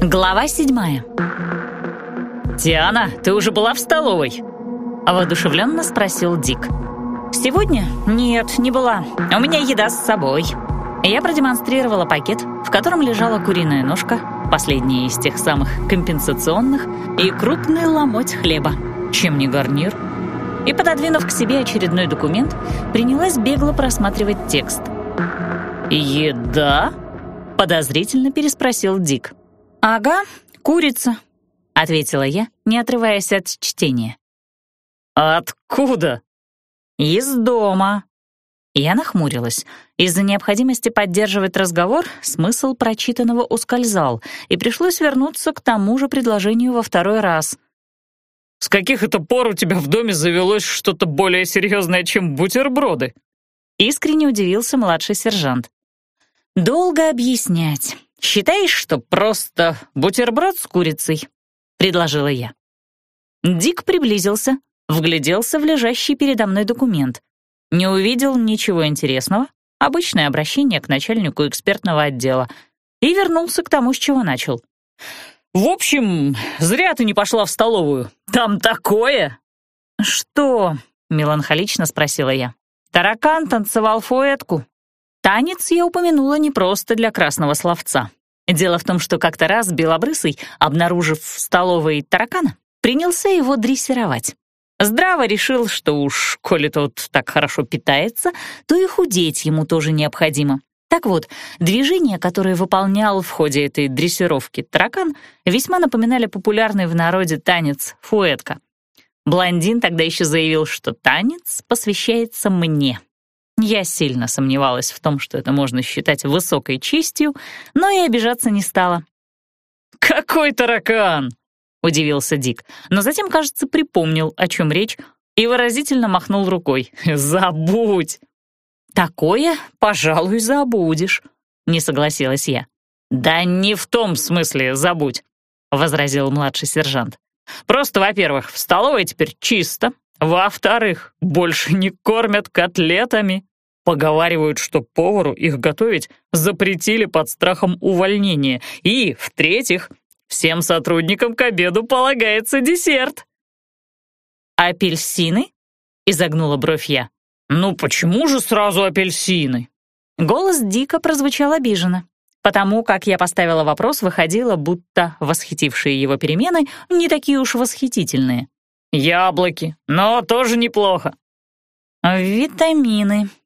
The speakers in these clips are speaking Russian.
Глава седьмая. «Диана, ты уже была в столовой?» — воодушевленно спросил Дик. «Сегодня? Нет, не была. У меня еда с собой». Я продемонстрировала пакет, в котором лежала куриная ножка, последняя из тех самых компенсационных, и крупный ломоть хлеба. Чем не гарнир? И, пододвинув к себе очередной документ, принялась бегло просматривать текст. «Еда?» — подозрительно переспросил Дик. «Ага, курица», — ответила я, не отрываясь от чтения. «Откуда?» «Из дома». Я нахмурилась. Из-за необходимости поддерживать разговор смысл прочитанного ускользал, и пришлось вернуться к тому же предложению во второй раз. «С каких это пор у тебя в доме завелось что-то более серьезное, чем бутерброды?» Искренне удивился младший сержант. «Долго объяснять. Считаешь, что просто бутерброд с курицей?» — предложила я. Дик приблизился, вгляделся в лежащий передо мной документ. Не увидел ничего интересного, обычное обращение к начальнику экспертного отдела, и вернулся к тому, с чего начал. «В общем, зря ты не пошла в столовую. Там такое!» «Что?» — меланхолично спросила я. «Таракан танцевал фуэтку». Танец я упомянула не просто для красного словца. Дело в том, что как-то раз Белобрысый, обнаружив в столовой таракана, принялся его дрессировать. Здраво решил, что уж, коли тот так хорошо питается, то и худеть ему тоже необходимо. Так вот, движения, которые выполнял в ходе этой дрессировки таракан, весьма напоминали популярный в народе танец фуэтка. Блондин тогда еще заявил, что танец посвящается мне. Я сильно сомневалась в том, что это можно считать высокой честью, но и обижаться не стала. «Какой таракан!» — удивился Дик, но затем, кажется, припомнил, о чем речь, и выразительно махнул рукой. «Забудь!» «Такое, пожалуй, забудешь», — не согласилась я. «Да не в том смысле забудь», — возразил младший сержант. «Просто, во-первых, в столовой теперь чисто, во-вторых, больше не кормят котлетами. Поговаривают, что повару их готовить запретили под страхом увольнения. И, в-третьих, Всем сотрудникам к обеду полагается десерт». «Апельсины?» — изогнула бровь я. «Ну почему же сразу апельсины?» Голос дико прозвучал обиженно. Потому как я поставила вопрос, выходило, будто восхитившие его перемены не такие уж восхитительные. «Яблоки, но тоже неплохо». «Витамины», —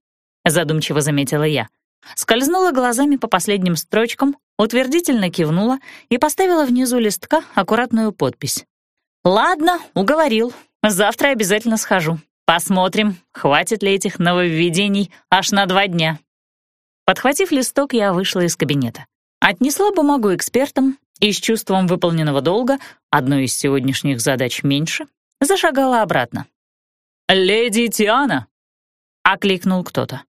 задумчиво заметила я. Скользнула глазами по последним строчкам, утвердительно кивнула и поставила внизу листка аккуратную подпись. «Ладно, уговорил. Завтра обязательно схожу. Посмотрим, хватит ли этих нововведений аж на два дня». Подхватив листок, я вышла из кабинета. Отнесла бумагу экспертам и с чувством выполненного долга, одной из сегодняшних задач меньше, зашагала обратно. «Леди Тиана!» — окликнул кто-то.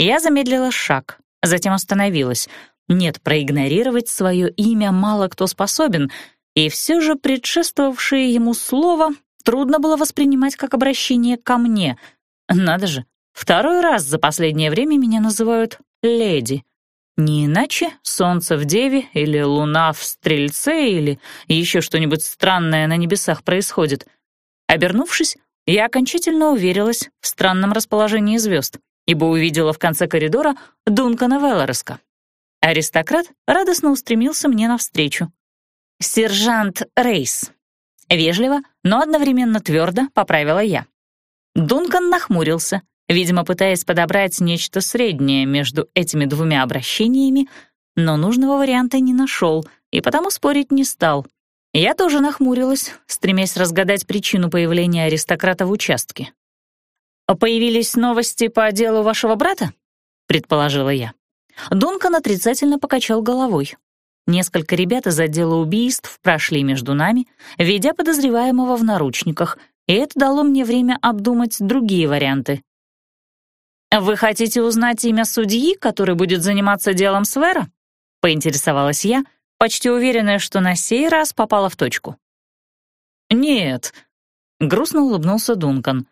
Я замедлила шаг, затем остановилась — нет, проигнорировать свое имя мало кто способен, и все же предшествовавшее ему слово трудно было воспринимать как обращение ко мне. Надо же, второй раз за последнее время меня называют «леди». Не иначе солнце в Деве или луна в Стрельце или еще что-нибудь странное на небесах происходит. Обернувшись, я окончательно уверилась в странном расположении звезд, ибо увидела в конце коридора Дункана Веллареска. Аристократ радостно устремился мне навстречу. «Сержант Рейс». Вежливо, но одновременно твердо поправила я. Дункан нахмурился, видимо, пытаясь подобрать нечто среднее между этими двумя обращениями, но нужного варианта не нашел и потому спорить не стал. Я тоже нахмурилась, стремясь разгадать причину появления аристократа в участке. «Появились новости по делу вашего брата?» — предположила я. Дункан отрицательно покачал головой. Несколько ребят из отдела убийств прошли между нами, ведя подозреваемого в наручниках, и это дало мне время обдумать другие варианты. «Вы хотите узнать имя судьи, который будет заниматься делом Свера?» — поинтересовалась я, почти уверенная, что на сей раз попала в точку. «Нет», — грустно улыбнулся Дункан.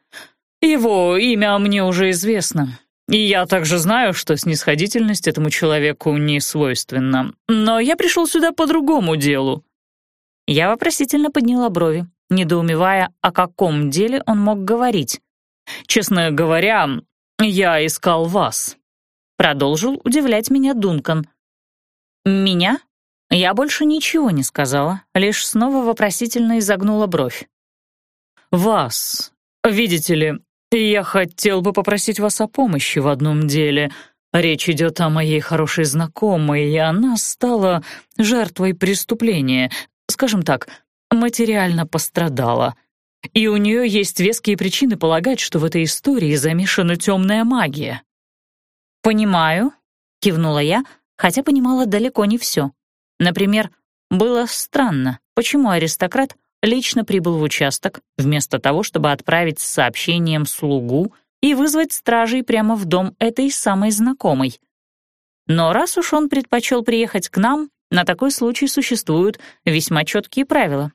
«Его имя мне уже известно. И я также знаю, что снисходительность этому человеку не свойственна. Но я пришел сюда по другому делу». Я вопросительно подняла брови, недоумевая, о каком деле он мог говорить. «Честно говоря, я искал вас», — продолжил удивлять меня Дункан. «Меня?» Я больше ничего не сказала, лишь снова вопросительно изогнула бровь. «Вас. Видите ли, я хотел бы попросить вас о помощи в одном деле. Речь идет о моей хорошей знакомой, и она стала жертвой преступления. Скажем так, материально пострадала. И у нее есть веские причины полагать, что в этой истории замешана темная магия». «Понимаю», — кивнула я, хотя понимала далеко не все. Например, было странно, почему аристократ лично прибыл в участок, вместо того, чтобы отправить с сообщением слугу и вызвать стражей прямо в дом этой самой знакомой. Но раз уж он предпочел приехать к нам, на такой случай существуют весьма четкие правила.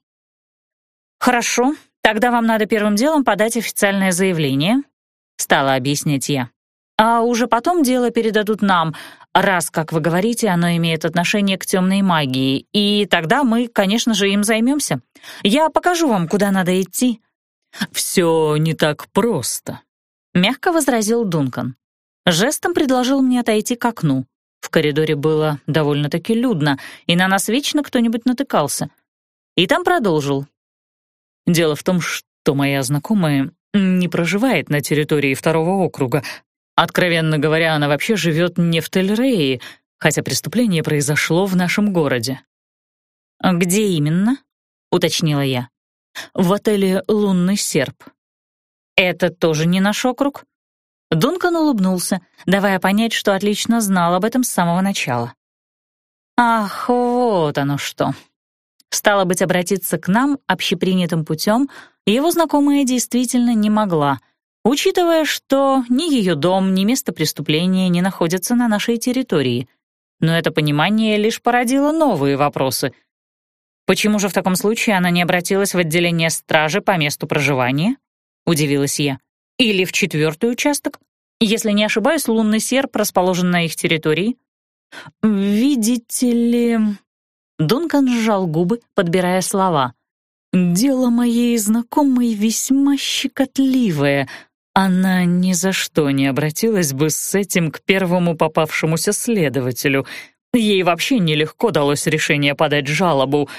«Хорошо, тогда вам надо первым делом подать официальное заявление», — стала объяснять я. «А уже потом дело передадут нам, раз, как вы говорите, оно имеет отношение к темной магии, и тогда мы, конечно же, им займемся. Я покажу вам, куда надо идти». «Все не так просто», — мягко возразил Дункан. Жестом предложил мне отойти к окну. В коридоре было довольно-таки людно, и на нас вечно кто-нибудь натыкался. И там продолжил. «Дело в том, что моя знакомая не проживает на территории второго округа, Откровенно говоря, она вообще живет не в Тель-Рее, хотя преступление произошло в нашем городе. «Где именно?» — уточнила я. «В отеле «Лунный серп». «Это тоже не наш округ?» Дункан улыбнулся, давая понять, что отлично знал об этом с самого начала. «Ах, вот оно что!» Стало быть, обратиться к нам общепринятым путем его знакомая действительно не могла — учитывая, что ни ее дом, ни место преступления не находятся на нашей территории. Но это понимание лишь породило новые вопросы. Почему же в таком случае она не обратилась в отделение стражи по месту проживания? Удивилась я. Или в четвертый участок? Если не ошибаюсь, лунный серп расположен на их территории. «Видите ли...» Дункан сжал губы, подбирая слова. «Дело моей знакомой весьма щекотливое. Она ни за что не обратилась бы с этим к первому попавшемуся следователю. Ей вообще нелегко далось решение подать жалобу,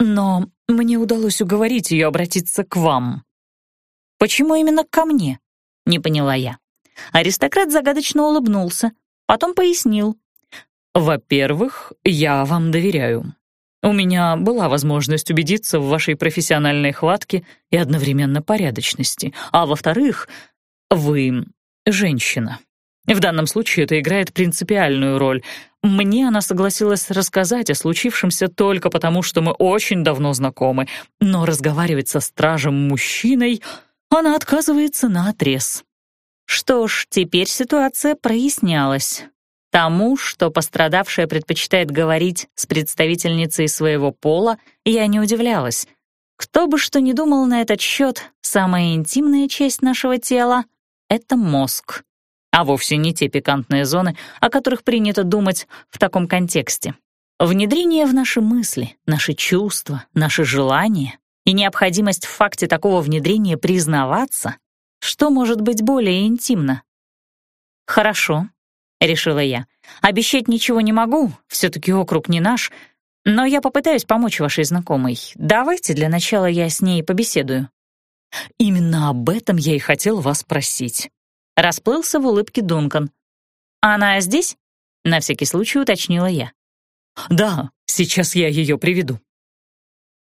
но мне удалось уговорить ее обратиться к вам. «Почему именно ко мне?» — не поняла я. Аристократ загадочно улыбнулся, потом пояснил. «Во-первых, я вам доверяю. У меня была возможность убедиться в вашей профессиональной хватке и одновременно порядочности. А во-вторых, вы женщина. В данном случае это играет принципиальную роль. Мне она согласилась рассказать о случившемся только потому, что мы очень давно знакомы, но разговаривать со стражем-мужчиной она отказывается наотрез. Что ж, теперь ситуация прояснялась. Тому, что пострадавшая предпочитает говорить с представительницей своего пола, я не удивлялась. Кто бы что ни думал на этот счет, самая интимная часть нашего тела — это мозг, а вовсе не те пикантные зоны, о которых принято думать в таком контексте. Внедрение в наши мысли, наши чувства, наши желания и необходимость в факте такого внедрения признаваться, что может быть более интимно? Хорошо, — решила я. «Обещать ничего не могу, все-таки округ не наш, но я попытаюсь помочь вашей знакомой. Давайте для начала я с ней побеседую». «Именно об этом я и хотел вас спросить», — расплылся в улыбке Дункан. «Она здесь?» — на всякий случай уточнила я. «Да, сейчас я ее приведу».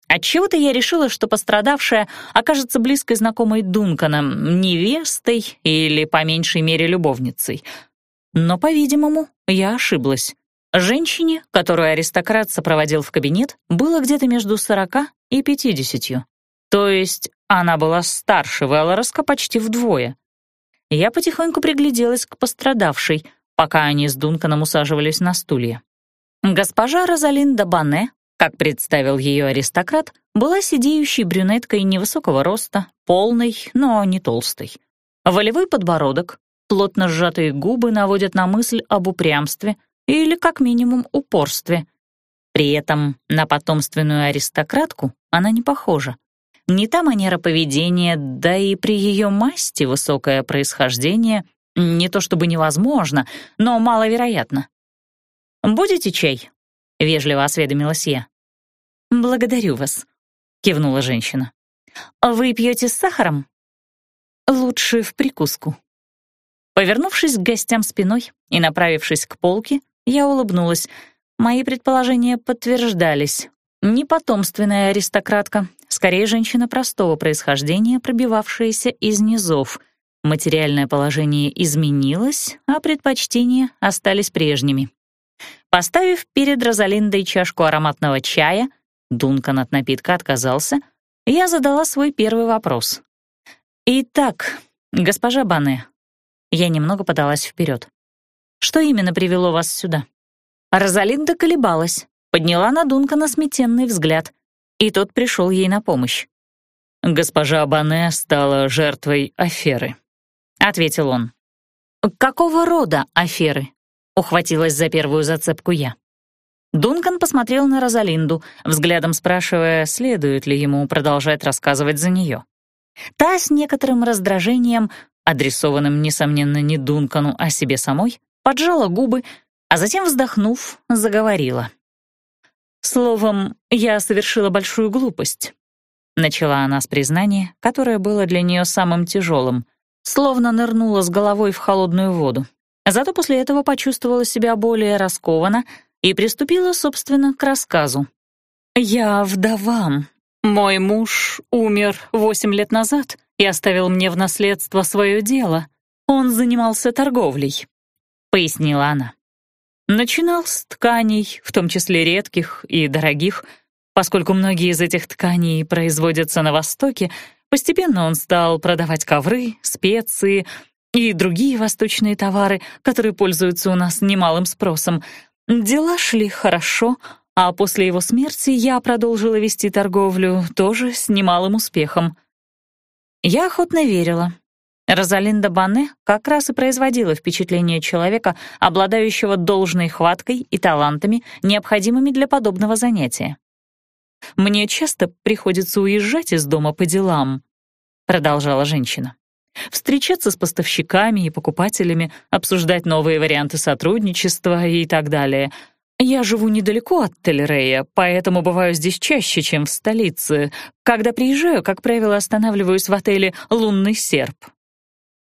Отчего-то я решила, что пострадавшая окажется близкой знакомой Дункана, невестой или, по меньшей мере, любовницей — но, по-видимому, я ошиблась. Женщине, которую аристократ сопроводил в кабинет, было где-то между сорока и пятидесятью. То есть она была старше Веллороска почти вдвое. Я потихоньку пригляделась к пострадавшей, пока они с Дунканом усаживались на стулья. Госпожа Розалинда Бане, как представил ее аристократ, была сидеющей брюнеткой невысокого роста, полной, но не толстой. Волевой подбородок, плотно сжатые губы наводят на мысль об упрямстве или, как минимум, упорстве. При этом на потомственную аристократку она не похожа. Не та манера поведения, да и при ее масти высокое происхождение не то чтобы невозможно, но маловероятно. «Будете чай?» — вежливо осведомилась я. «Благодарю вас», — кивнула женщина. «Вы пьете с сахаром?» «Лучше в прикуску». Повернувшись к гостям спиной и направившись к полке, я улыбнулась. Мои предположения подтверждались. Не потомственная аристократка, скорее женщина простого происхождения, пробивавшаяся из низов. Материальное положение изменилось, а предпочтения остались прежними. Поставив перед Розалиндой чашку ароматного чая, Дункан от напитка отказался, я задала свой первый вопрос. «Итак, госпожа Бане, я немного подалась вперед. Что именно привело вас сюда?» Розалинда колебалась, подняла на Дункана сметенный взгляд, и тот пришел ей на помощь. «Госпожа Бане стала жертвой аферы», — ответил он. «Какого рода аферы?» — ухватилась за первую зацепку я. Дункан посмотрел на Розалинду, взглядом спрашивая, следует ли ему продолжать рассказывать за нее. Та с некоторым раздражением, адресованным, несомненно, не Дункану, а себе самой, поджала губы, а затем, вздохнув, заговорила. «Словом, я совершила большую глупость», — начала она с признания, которое было для нее самым тяжелым, словно нырнула с головой в холодную воду. Зато после этого почувствовала себя более раскованно, и приступила, собственно, к рассказу. «Я вдова. Мой муж умер восемь лет назад и оставил мне в наследство свое дело. Он занимался торговлей», — пояснила она. Начинал с тканей, в том числе редких и дорогих. Поскольку многие из этих тканей производятся на Востоке, постепенно он стал продавать ковры, специи и другие восточные товары, которые пользуются у нас немалым спросом — Дела шли хорошо, а после его смерти я продолжила вести торговлю тоже с немалым успехом. Я охотно верила. Розалинда Бане как раз и производила впечатление человека, обладающего должной хваткой и талантами, необходимыми для подобного занятия. «Мне часто приходится уезжать из дома по делам», — продолжала женщина встречаться с поставщиками и покупателями, обсуждать новые варианты сотрудничества и так далее. Я живу недалеко от Телерея, поэтому бываю здесь чаще, чем в столице. Когда приезжаю, как правило, останавливаюсь в отеле «Лунный серп».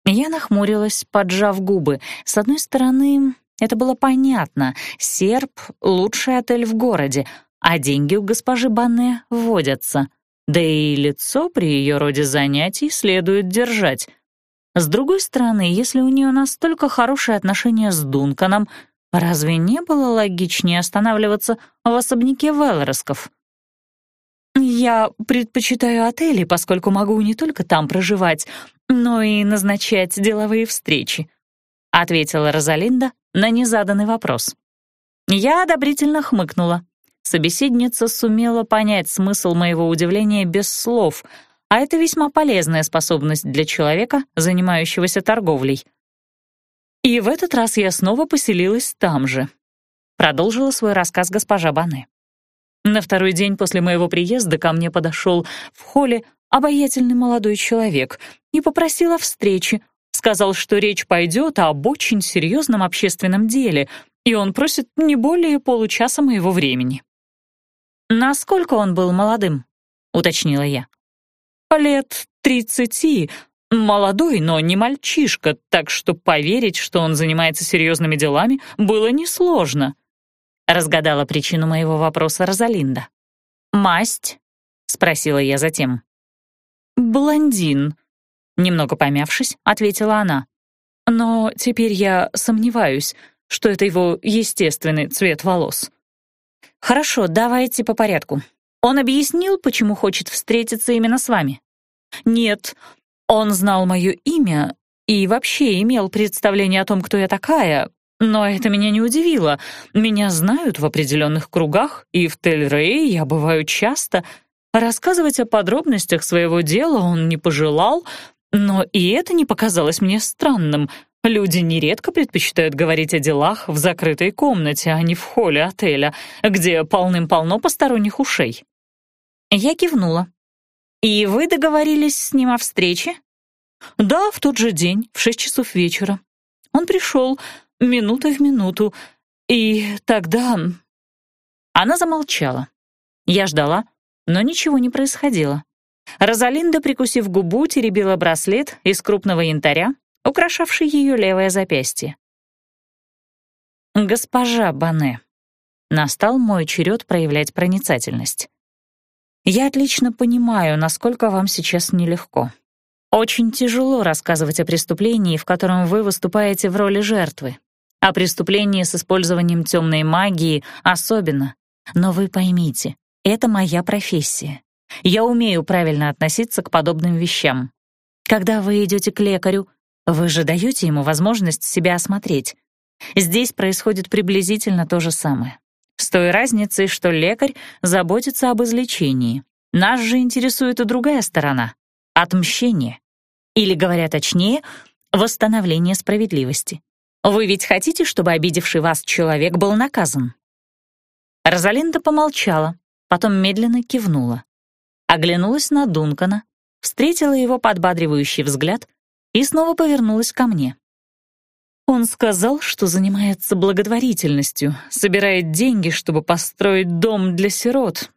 Я нахмурилась, поджав губы. С одной стороны, это было понятно. «Серп» — лучший отель в городе, а деньги у госпожи Банне вводятся. Да и лицо при ее роде занятий следует держать — с другой стороны, если у нее настолько хорошие отношения с Дунканом, разве не было логичнее останавливаться в особняке Велросков? «Я предпочитаю отели, поскольку могу не только там проживать, но и назначать деловые встречи», ответила Розалинда на незаданный вопрос. Я одобрительно хмыкнула. Собеседница сумела понять смысл моего удивления без слов — а это весьма полезная способность для человека, занимающегося торговлей. И в этот раз я снова поселилась там же. Продолжила свой рассказ госпожа Бане. На второй день после моего приезда ко мне подошел в холле обаятельный молодой человек и попросил о встрече, сказал, что речь пойдет об очень серьезном общественном деле, и он просит не более получаса моего времени. «Насколько он был молодым?» — уточнила я лет тридцати, молодой, но не мальчишка, так что поверить, что он занимается серьезными делами, было несложно. Разгадала причину моего вопроса Розалинда. «Масть?» — спросила я затем. «Блондин», — немного помявшись, ответила она. «Но теперь я сомневаюсь, что это его естественный цвет волос». «Хорошо, давайте по порядку. Он объяснил, почему хочет встретиться именно с вами? Нет, он знал мое имя и вообще имел представление о том, кто я такая, но это меня не удивило. Меня знают в определенных кругах, и в Тель-Рей я бываю часто. Рассказывать о подробностях своего дела он не пожелал, но и это не показалось мне странным. Люди нередко предпочитают говорить о делах в закрытой комнате, а не в холле отеля, где полным-полно посторонних ушей. Я кивнула. «И вы договорились с ним о встрече?» «Да, в тот же день, в шесть часов вечера. Он пришел минута в минуту, и тогда...» Она замолчала. Я ждала, но ничего не происходило. Розалинда, прикусив губу, теребила браслет из крупного янтаря, украшавший ее левое запястье. «Госпожа Бане», настал мой черед проявлять проницательность. «Я отлично понимаю, насколько вам сейчас нелегко. Очень тяжело рассказывать о преступлении, в котором вы выступаете в роли жертвы. О преступлении с использованием темной магии особенно. Но вы поймите, это моя профессия. Я умею правильно относиться к подобным вещам. Когда вы идете к лекарю, вы же даете ему возможность себя осмотреть. Здесь происходит приблизительно то же самое. С той разницей, что лекарь заботится об излечении. Нас же интересует и другая сторона — отмщение. Или, говоря точнее, восстановление справедливости. Вы ведь хотите, чтобы обидевший вас человек был наказан? Розалинда помолчала, потом медленно кивнула. Оглянулась на Дункана, встретила его подбадривающий взгляд и снова повернулась ко мне. Он сказал, что занимается благотворительностью, собирает деньги, чтобы построить дом для сирот.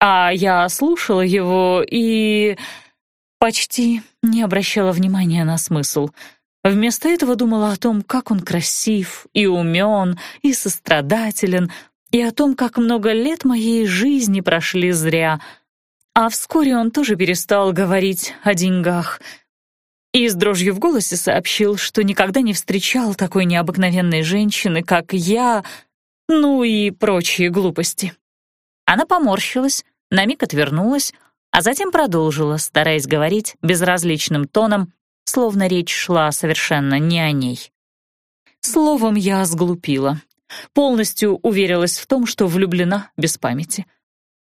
А я слушала его и почти не обращала внимания на смысл. Вместо этого думала о том, как он красив и умен, и сострадателен, и о том, как много лет моей жизни прошли зря. А вскоре он тоже перестал говорить о деньгах — и с дрожью в голосе сообщил, что никогда не встречал такой необыкновенной женщины, как я, ну и прочие глупости. Она поморщилась, на миг отвернулась, а затем продолжила, стараясь говорить безразличным тоном, словно речь шла совершенно не о ней. Словом, я сглупила. Полностью уверилась в том, что влюблена без памяти.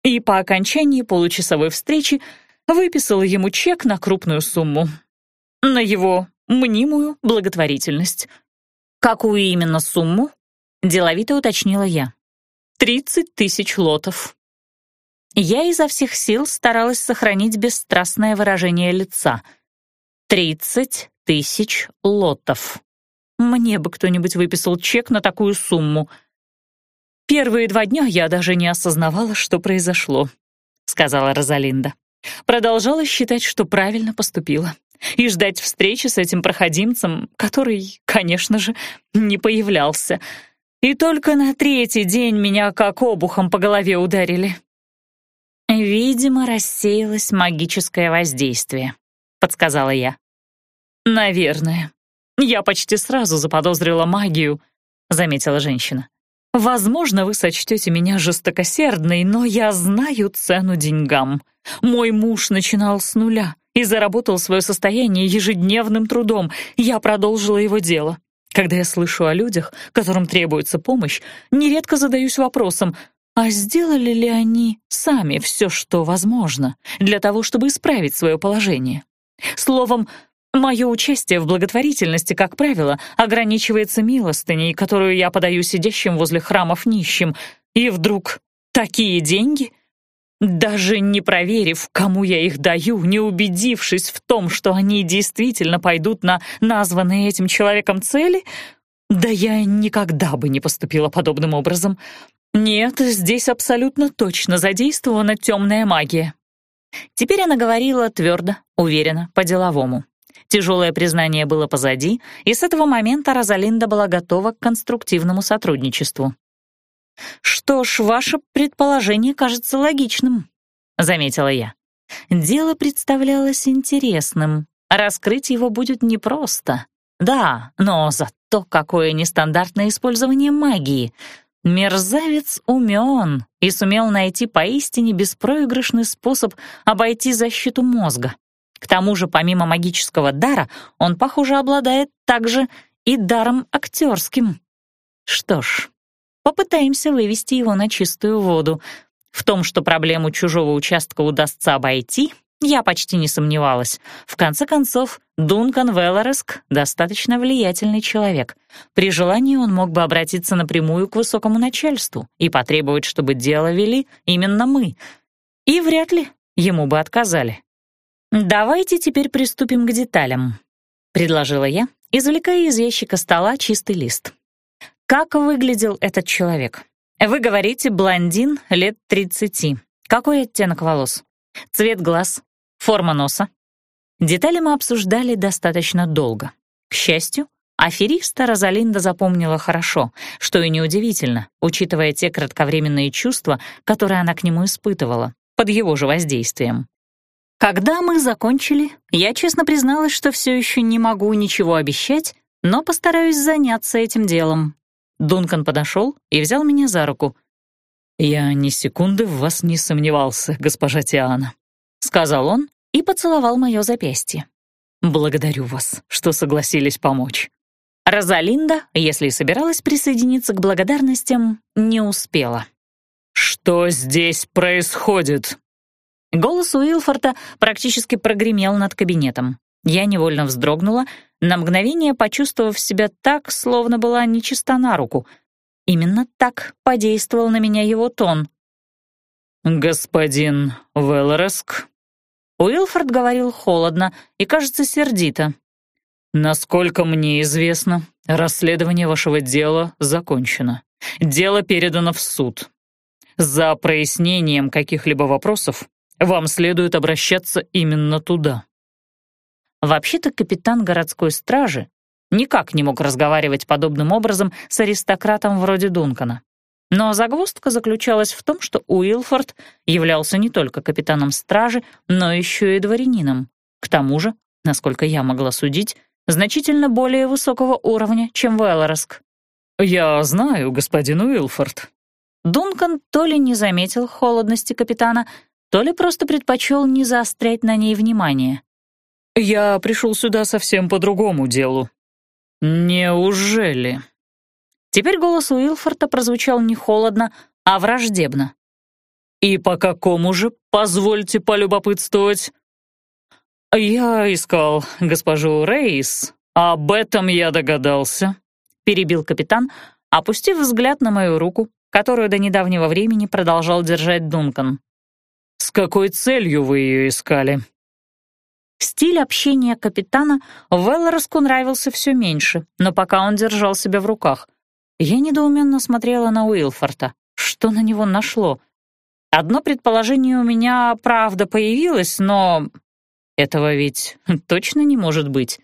И по окончании получасовой встречи выписала ему чек на крупную сумму, на его мнимую благотворительность. Какую именно сумму? Деловито уточнила я. Тридцать тысяч лотов. Я изо всех сил старалась сохранить бесстрастное выражение лица. Тридцать тысяч лотов. Мне бы кто-нибудь выписал чек на такую сумму. Первые два дня я даже не осознавала, что произошло, сказала Розалинда. Продолжала считать, что правильно поступила и ждать встречи с этим проходимцем, который, конечно же, не появлялся. И только на третий день меня как обухом по голове ударили. «Видимо, рассеялось магическое воздействие», — подсказала я. «Наверное. Я почти сразу заподозрила магию», — заметила женщина. «Возможно, вы сочтете меня жестокосердной, но я знаю цену деньгам. Мой муж начинал с нуля и заработал свое состояние ежедневным трудом. Я продолжила его дело. Когда я слышу о людях, которым требуется помощь, нередко задаюсь вопросом, а сделали ли они сами все, что возможно, для того, чтобы исправить свое положение? Словом, мое участие в благотворительности, как правило, ограничивается милостыней, которую я подаю сидящим возле храмов нищим. И вдруг такие деньги — даже не проверив, кому я их даю, не убедившись в том, что они действительно пойдут на названные этим человеком цели, да я никогда бы не поступила подобным образом. Нет, здесь абсолютно точно задействована темная магия. Теперь она говорила твердо, уверенно, по-деловому. Тяжелое признание было позади, и с этого момента Розалинда была готова к конструктивному сотрудничеству. «Что ж, ваше предположение кажется логичным», — заметила я. Дело представлялось интересным. Раскрыть его будет непросто. Да, но зато какое нестандартное использование магии. Мерзавец умен и сумел найти поистине беспроигрышный способ обойти защиту мозга. К тому же, помимо магического дара, он, похоже, обладает также и даром актерским. Что ж, Попытаемся вывести его на чистую воду. В том, что проблему чужого участка удастся обойти, Я почти не сомневалась. В конце концов, Дункан Велореск — достаточно влиятельный человек. При желании он мог бы обратиться напрямую к высокому начальству и потребовать, чтобы дело вели именно мы. И вряд ли ему бы отказали. «Давайте теперь приступим к деталям», — предложила я, извлекая из ящика стола чистый лист. «Как выглядел этот человек? Вы говорите, блондин лет 30. Какой оттенок волос? Цвет глаз? Форма носа?» Детали мы обсуждали достаточно долго. К счастью, афериста Розалинда запомнила хорошо, что и неудивительно, учитывая те кратковременные чувства, которые она к нему испытывала, под его же воздействием. Когда мы закончили, я честно призналась, что все еще не могу ничего обещать, но постараюсь заняться этим делом. Дункан подошел и взял меня за руку. «Я ни секунды в вас не сомневался, госпожа Тиана», — сказал он и поцеловал мое запястье. «Благодарю вас, что согласились помочь». Розалинда, если и собиралась присоединиться к благодарностям, не успела. «Что здесь происходит?» Голос Уилфорта практически прогремел над кабинетом. Я невольно вздрогнула, на мгновение почувствовав себя так, словно была нечиста на руку. Именно так подействовал на меня его тон. «Господин Велреск?» Уилфорд говорил холодно и, кажется, сердито. «Насколько мне известно, расследование вашего дела закончено. Дело передано в суд. За прояснением каких-либо вопросов вам следует обращаться именно туда». Вообще-то капитан городской стражи никак не мог разговаривать подобным образом с аристократом вроде Дункана. Но загвоздка заключалась в том, что Уилфорд являлся не только капитаном стражи, но еще и дворянином. К тому же, насколько я могла судить, значительно более высокого уровня, чем Велороск. «Я знаю, господин Уилфорд». Дункан то ли не заметил холодности капитана, то ли просто предпочел не заострять на ней внимание. «Я пришел сюда совсем по другому делу». «Неужели?» Теперь голос Уилфорта прозвучал не холодно, а враждебно. «И по какому же, позвольте полюбопытствовать?» «Я искал госпожу Рейс. Об этом я догадался», — перебил капитан, опустив взгляд на мою руку, которую до недавнего времени продолжал держать Дункан. «С какой целью вы ее искали?» Стиль общения капитана Веллороску нравился все меньше, но пока он держал себя в руках. Я недоуменно смотрела на Уилфорта. Что на него нашло? Одно предположение у меня, правда, появилось, но... Этого ведь точно не может быть.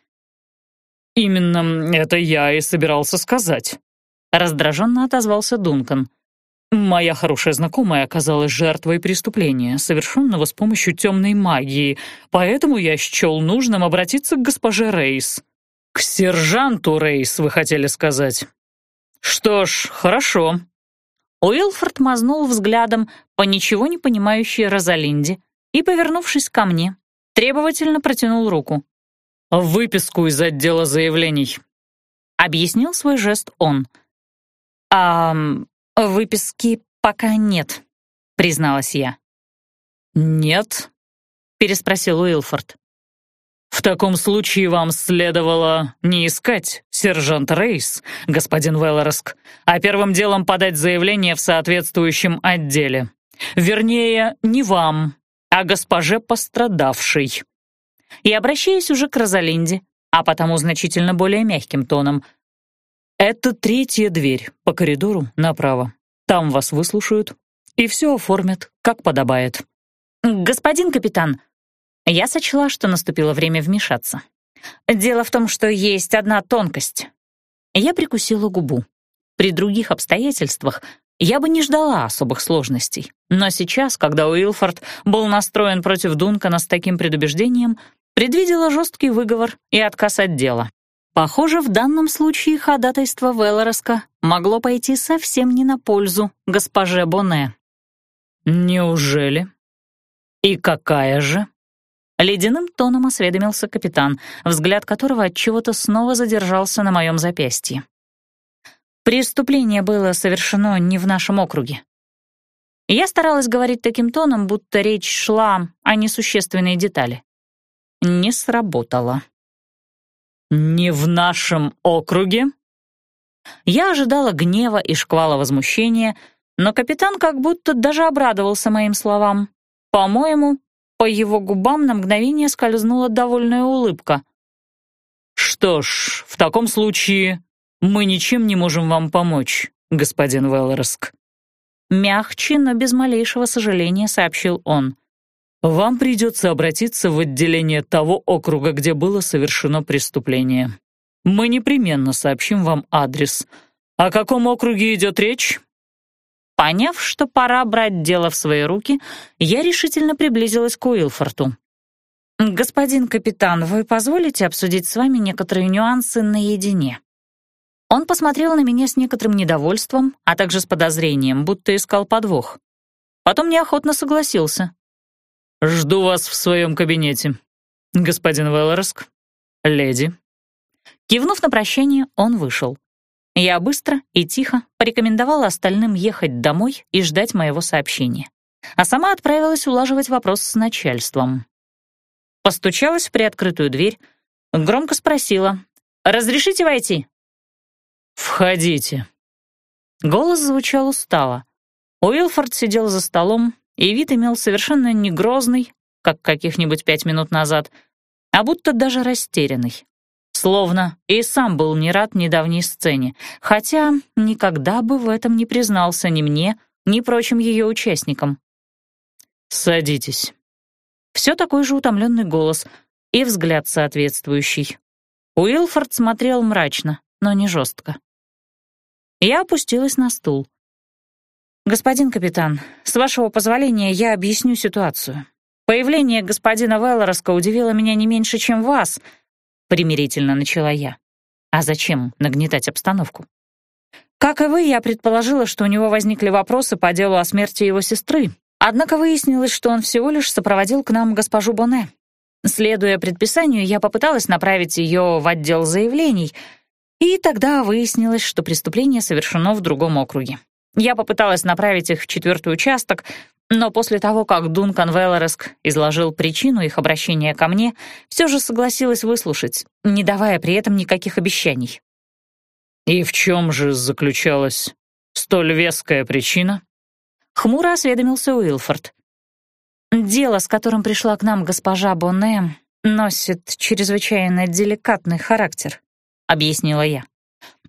«Именно это я и собирался сказать», — раздраженно отозвался Дункан. Моя хорошая знакомая оказалась жертвой преступления, совершенного с помощью темной магии, поэтому я счел нужным обратиться к госпоже Рейс. К сержанту Рейс, вы хотели сказать. Что ж, хорошо. Уилфорд мазнул взглядом по ничего не понимающей Розалинде и, повернувшись ко мне, требовательно протянул руку. «Выписку из отдела заявлений», — объяснил свой жест он. «А «Выписки пока нет», — призналась я. «Нет?» — переспросил Уилфорд. «В таком случае вам следовало не искать сержант Рейс, господин Веллороск, а первым делом подать заявление в соответствующем отделе. Вернее, не вам, а госпоже пострадавшей». И обращаясь уже к Розалинде, а потому значительно более мягким тоном, это третья дверь по коридору направо. Там вас выслушают и все оформят, как подобает. Господин капитан, я сочла, что наступило время вмешаться. Дело в том, что есть одна тонкость. Я прикусила губу. При других обстоятельствах я бы не ждала особых сложностей. Но сейчас, когда Уилфорд был настроен против Дункана с таким предубеждением, предвидела жесткий выговор и отказ от дела. Похоже, в данном случае ходатайство Веллороска могло пойти совсем не на пользу госпоже Боне. «Неужели? И какая же?» Ледяным тоном осведомился капитан, взгляд которого от чего-то снова задержался на моем запястье. Преступление было совершено не в нашем округе. Я старалась говорить таким тоном, будто речь шла о несущественной детали. Не сработало. «Не в нашем округе?» Я ожидала гнева и шквала возмущения, но капитан как будто даже обрадовался моим словам. По-моему, по его губам на мгновение скользнула довольная улыбка. «Что ж, в таком случае мы ничем не можем вам помочь, господин Веллерск», Мягче, но без малейшего сожаления сообщил он. «Вам придется обратиться в отделение того округа, где было совершено преступление. Мы непременно сообщим вам адрес. О каком округе идет речь?» Поняв, что пора брать дело в свои руки, я решительно приблизилась к Уилфорту. «Господин капитан, вы позволите обсудить с вами некоторые нюансы наедине?» Он посмотрел на меня с некоторым недовольством, а также с подозрением, будто искал подвох. Потом неохотно согласился. «Жду вас в своем кабинете, господин Веллерск, леди». Кивнув на прощание, он вышел. Я быстро и тихо порекомендовала остальным ехать домой и ждать моего сообщения. А сама отправилась улаживать вопрос с начальством. Постучалась в приоткрытую дверь, громко спросила «Разрешите войти?» «Входите». Голос звучал устало. Уилфорд сидел за столом, и вид имел совершенно не грозный, как каких-нибудь пять минут назад, а будто даже растерянный. Словно и сам был не рад недавней сцене, хотя никогда бы в этом не признался ни мне, ни прочим ее участникам. «Садитесь». Все такой же утомленный голос и взгляд соответствующий. Уилфорд смотрел мрачно, но не жестко. Я опустилась на стул. «Господин капитан, с вашего позволения я объясню ситуацию. Появление господина Веллороска удивило меня не меньше, чем вас», — примирительно начала я. «А зачем нагнетать обстановку?» Как и вы, я предположила, что у него возникли вопросы по делу о смерти его сестры, однако выяснилось, что он всего лишь сопроводил к нам госпожу Боне. Следуя предписанию, я попыталась направить ее в отдел заявлений — и тогда выяснилось, что преступление совершено в другом округе. Я попыталась направить их в четвертый участок, но после того, как Дункан Веллереск изложил причину их обращения ко мне, все же согласилась выслушать, не давая при этом никаких обещаний. «И в чем же заключалась столь веская причина?» Хмуро осведомился Уилфорд. «Дело, с которым пришла к нам госпожа Бонне, носит чрезвычайно деликатный характер», — объяснила я.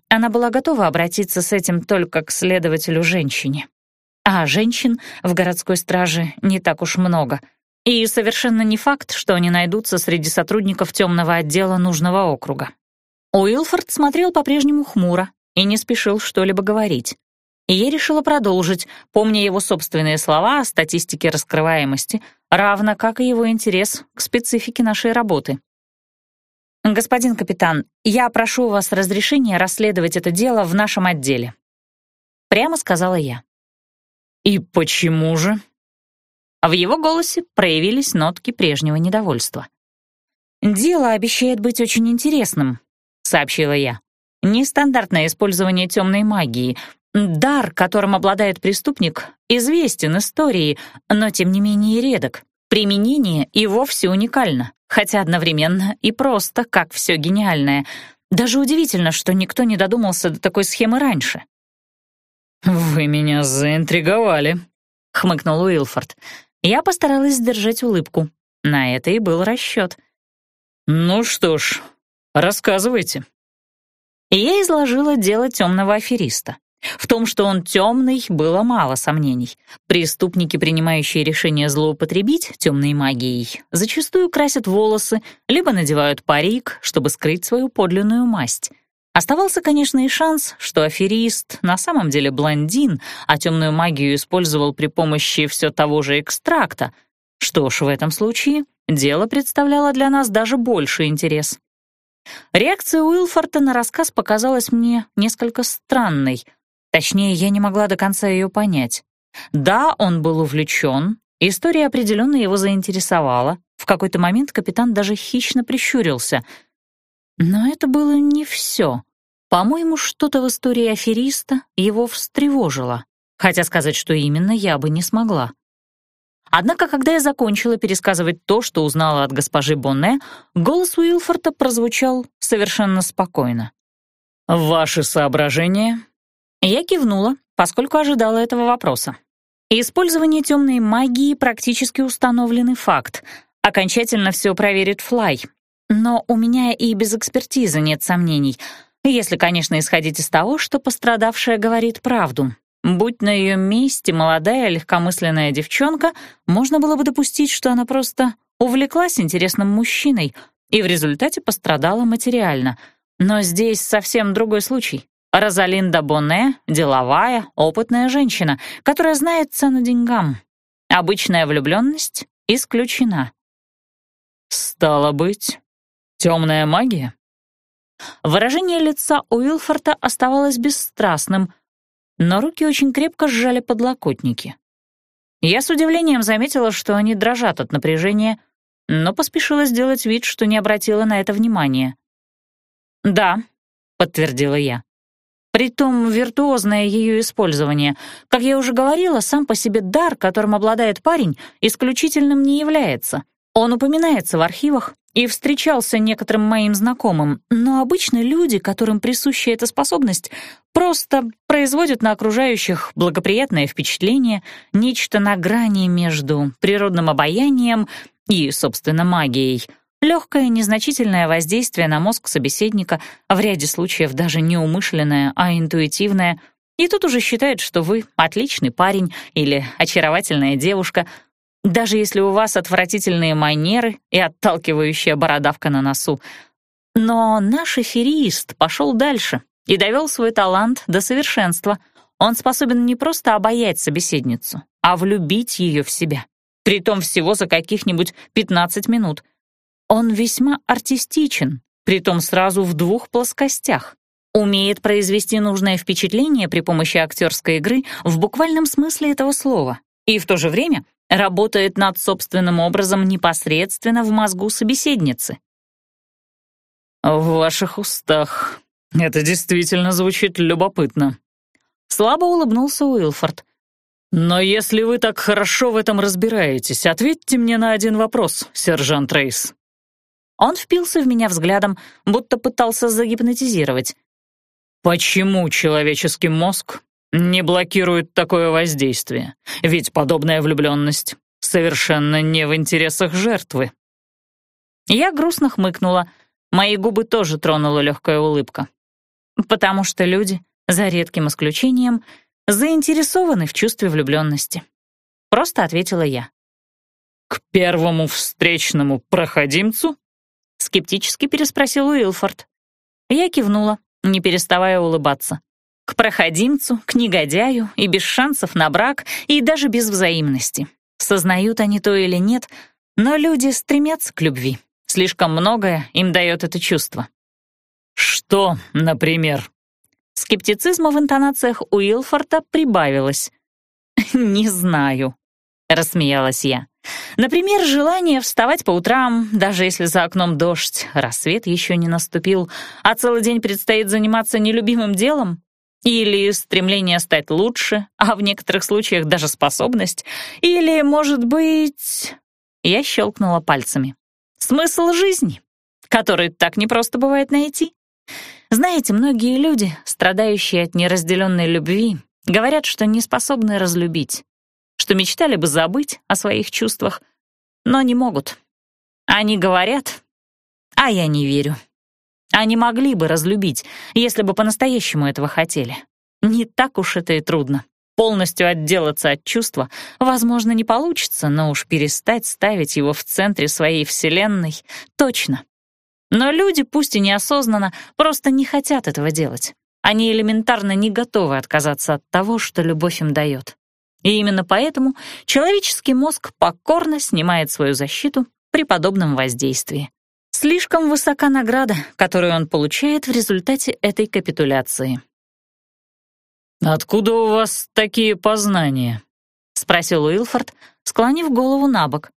Она была готова обратиться с этим только к следователю-женщине. А женщин в городской страже не так уж много. И совершенно не факт, что они найдутся среди сотрудников темного отдела нужного округа. Уилфорд смотрел по-прежнему хмуро и не спешил что-либо говорить. И я решила продолжить, помня его собственные слова о статистике раскрываемости, равно как и его интерес к специфике нашей работы. «Господин капитан, я прошу у вас разрешения расследовать это дело в нашем отделе», — прямо сказала я. «И почему же?» В его голосе проявились нотки прежнего недовольства. «Дело обещает быть очень интересным», — сообщила я. «Нестандартное использование темной магии. Дар, которым обладает преступник, известен истории, но тем не менее редок. Применение и вовсе уникально хотя одновременно и просто, как все гениальное. Даже удивительно, что никто не додумался до такой схемы раньше. «Вы меня заинтриговали», — хмыкнул Уилфорд. Я постаралась сдержать улыбку. На это и был расчет. «Ну что ж, рассказывайте». Я изложила дело темного афериста. В том, что он темный, было мало сомнений. Преступники, принимающие решение злоупотребить темной магией, зачастую красят волосы, либо надевают парик, чтобы скрыть свою подлинную масть. Оставался, конечно, и шанс, что аферист на самом деле блондин, а темную магию использовал при помощи все того же экстракта. Что ж, в этом случае дело представляло для нас даже больше интерес. Реакция Уилфорта на рассказ показалась мне несколько странной — Точнее, я не могла до конца ее понять. Да, он был увлечен, история определенно его заинтересовала. В какой-то момент капитан даже хищно прищурился. Но это было не все. По-моему, что-то в истории афериста его встревожило. хотя сказать, что именно, я бы не смогла. Однако, когда я закончила пересказывать то, что узнала от госпожи Бонне, голос Уилфорта прозвучал совершенно спокойно. «Ваши соображения?» Я кивнула, поскольку ожидала этого вопроса. Использование темной магии практически установленный факт. Окончательно все проверит Флай. Но у меня и без экспертизы нет сомнений, если, конечно, исходить из того, что пострадавшая говорит правду. Будь на ее месте молодая легкомысленная девчонка, можно было бы допустить, что она просто увлеклась интересным мужчиной и в результате пострадала материально. Но здесь совсем другой случай. Розалинда Бонне — деловая, опытная женщина, которая знает цену деньгам. Обычная влюбленность исключена. «Стало быть, темная магия?» Выражение лица Уилфорта оставалось бесстрастным — но руки очень крепко сжали подлокотники. Я с удивлением заметила, что они дрожат от напряжения, но поспешила сделать вид, что не обратила на это внимания. «Да», — подтвердила я. Притом виртуозное ее использование. Как я уже говорила, сам по себе дар, которым обладает парень, исключительным не является. Он упоминается в архивах, и встречался некоторым моим знакомым, но обычно люди, которым присуща эта способность, просто производят на окружающих благоприятное впечатление, нечто на грани между природным обаянием и, собственно, магией. Легкое, незначительное воздействие на мозг собеседника, в ряде случаев даже неумышленное, а интуитивное — и тут уже считают, что вы отличный парень или очаровательная девушка, даже если у вас отвратительные манеры и отталкивающая бородавка на носу. Но наш эфирист пошел дальше и довел свой талант до совершенства. Он способен не просто обаять собеседницу, а влюбить ее в себя. Притом всего за каких-нибудь 15 минут. Он весьма артистичен, притом сразу в двух плоскостях. Умеет произвести нужное впечатление при помощи актерской игры в буквальном смысле этого слова. И в то же время работает над собственным образом непосредственно в мозгу собеседницы. «В ваших устах это действительно звучит любопытно», — слабо улыбнулся Уилфорд. «Но если вы так хорошо в этом разбираетесь, ответьте мне на один вопрос, сержант Рейс». Он впился в меня взглядом, будто пытался загипнотизировать. «Почему человеческий мозг не блокирует такое воздействие, ведь подобная влюбленность совершенно не в интересах жертвы. Я грустно хмыкнула, мои губы тоже тронула легкая улыбка. Потому что люди, за редким исключением, заинтересованы в чувстве влюбленности. Просто ответила я. «К первому встречному проходимцу?» Скептически переспросил Уилфорд. Я кивнула, не переставая улыбаться. К проходимцу, к негодяю и без шансов на брак, и даже без взаимности. Сознают они то или нет, но люди стремятся к любви. Слишком многое им дает это чувство. «Что, например?» Скептицизма в интонациях Уилфорта прибавилось. «Не знаю», — рассмеялась я. «Например, желание вставать по утрам, даже если за окном дождь, рассвет еще не наступил, а целый день предстоит заниматься нелюбимым делом, или стремление стать лучше, а в некоторых случаях даже способность. Или, может быть... Я щелкнула пальцами. Смысл жизни, который так непросто бывает найти. Знаете, многие люди, страдающие от неразделенной любви, говорят, что не способны разлюбить, что мечтали бы забыть о своих чувствах, но не могут. Они говорят, а я не верю. Они могли бы разлюбить, если бы по-настоящему этого хотели. Не так уж это и трудно. Полностью отделаться от чувства, возможно, не получится, но уж перестать ставить его в центре своей вселенной — точно. Но люди, пусть и неосознанно, просто не хотят этого делать. Они элементарно не готовы отказаться от того, что любовь им дает. И именно поэтому человеческий мозг покорно снимает свою защиту при подобном воздействии. Слишком высока награда, которую он получает в результате этой капитуляции. «Откуда у вас такие познания?» — спросил Уилфорд, склонив голову на бок.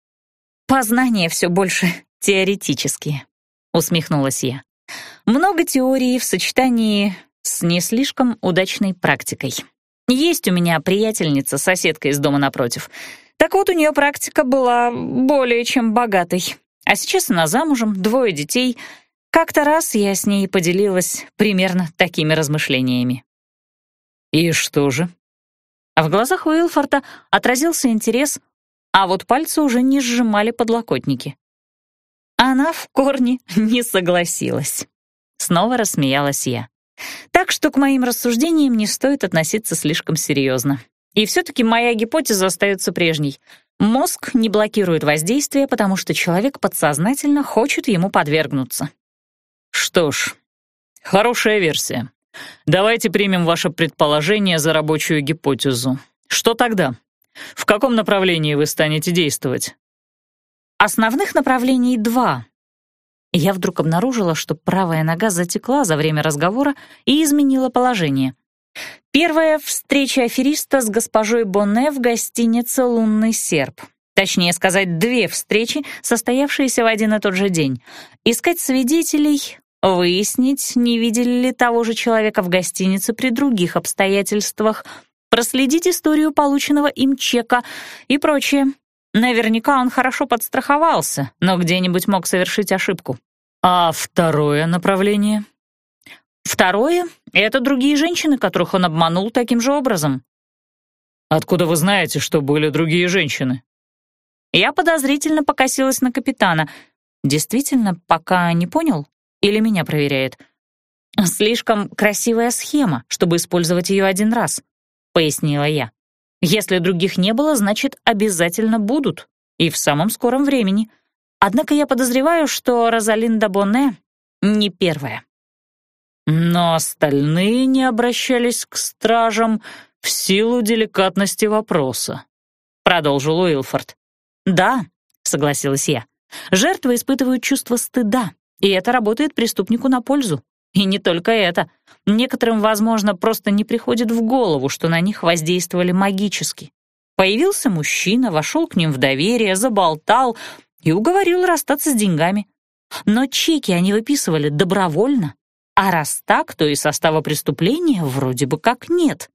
«Познания все больше теоретические», — усмехнулась я. «Много теории в сочетании с не слишком удачной практикой. Есть у меня приятельница, соседка из дома напротив. Так вот, у нее практика была более чем богатой. А сейчас она замужем, двое детей. Как-то раз я с ней поделилась примерно такими размышлениями. «И что же?» А в глазах Уилфорта отразился интерес, а вот пальцы уже не сжимали подлокотники. Она в корне не согласилась. Снова рассмеялась я. Так что к моим рассуждениям не стоит относиться слишком серьезно. И все-таки моя гипотеза остается прежней. Мозг не блокирует воздействие, потому что человек подсознательно хочет ему подвергнуться. Что ж, хорошая версия. Давайте примем ваше предположение за рабочую гипотезу. Что тогда? В каком направлении вы станете действовать? Основных направлений два. Я вдруг обнаружила, что правая нога затекла за время разговора и изменила положение. Первая — встреча афериста с госпожой Боне в гостинице «Лунный серп». Точнее сказать, две встречи, состоявшиеся в один и тот же день. Искать свидетелей, выяснить, не видели ли того же человека в гостинице при других обстоятельствах, проследить историю полученного им чека и прочее. Наверняка он хорошо подстраховался, но где-нибудь мог совершить ошибку. А второе направление? Второе — это другие женщины, которых он обманул таким же образом. Откуда вы знаете, что были другие женщины? Я подозрительно покосилась на капитана. Действительно, пока не понял? Или меня проверяет? Слишком красивая схема, чтобы использовать ее один раз, пояснила я. Если других не было, значит, обязательно будут. И в самом скором времени. Однако я подозреваю, что Розалинда Боне не первая. Но остальные не обращались к стражам в силу деликатности вопроса, продолжил Уилфорд. Да, согласилась я. Жертвы испытывают чувство стыда, и это работает преступнику на пользу. И не только это. Некоторым, возможно, просто не приходит в голову, что на них воздействовали магически. Появился мужчина, вошел к ним в доверие, заболтал и уговорил расстаться с деньгами. Но чеки они выписывали добровольно, а раз так, то и состава преступления вроде бы как нет.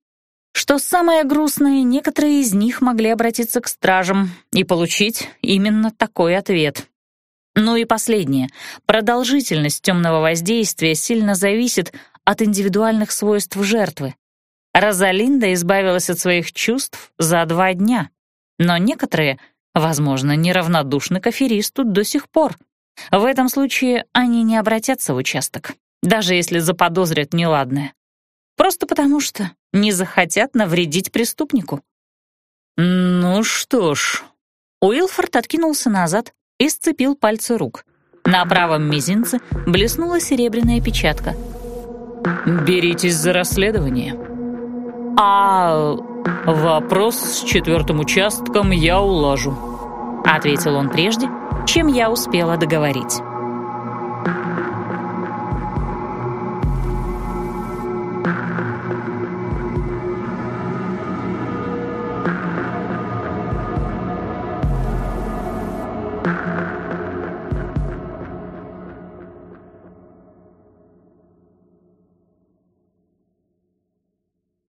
Что самое грустное, некоторые из них могли обратиться к стражам и получить именно такой ответ. Ну и последнее. Продолжительность темного воздействия сильно зависит от индивидуальных свойств жертвы. Розалинда избавилась от своих чувств за два дня, но некоторые, возможно, неравнодушны к аферисту до сих пор. В этом случае они не обратятся в участок, даже если заподозрят неладное. Просто потому что не захотят навредить преступнику. «Ну что ж...» Уилфорд откинулся назад, и сцепил пальцы рук. На правом мизинце блеснула серебряная печатка. «Беритесь за расследование». «А...» «Вопрос с четвертым участком я улажу», — ответил он прежде, чем я успела договорить.